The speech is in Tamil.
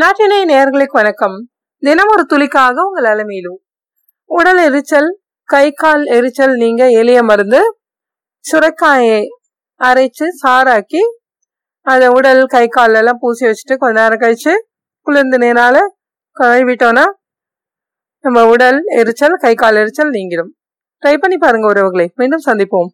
நாட்டினை நேர்களுக்கு வணக்கம். தினம் ஒரு துளிக்காக உங்கள் அலமையிலும் உடல் எரிச்சல் கை கால் எரிச்சல் நீங்க எளிய மருந்து சுரைக்காயை அரைச்சு சாராக்கி அதை உடல் கை கால் எல்லாம் பூசி வச்சுட்டு கொஞ்ச நேரம் கழிச்சு குளிர்ந்த நீரால கழுவிட்டோம்னா நம்ம உடல் எரிச்சல் கை கால் எரிச்சல் நீங்கிடும். ட்ரை பண்ணி பாருங்க உறவுகளை. மீண்டும் சந்திப்போம்.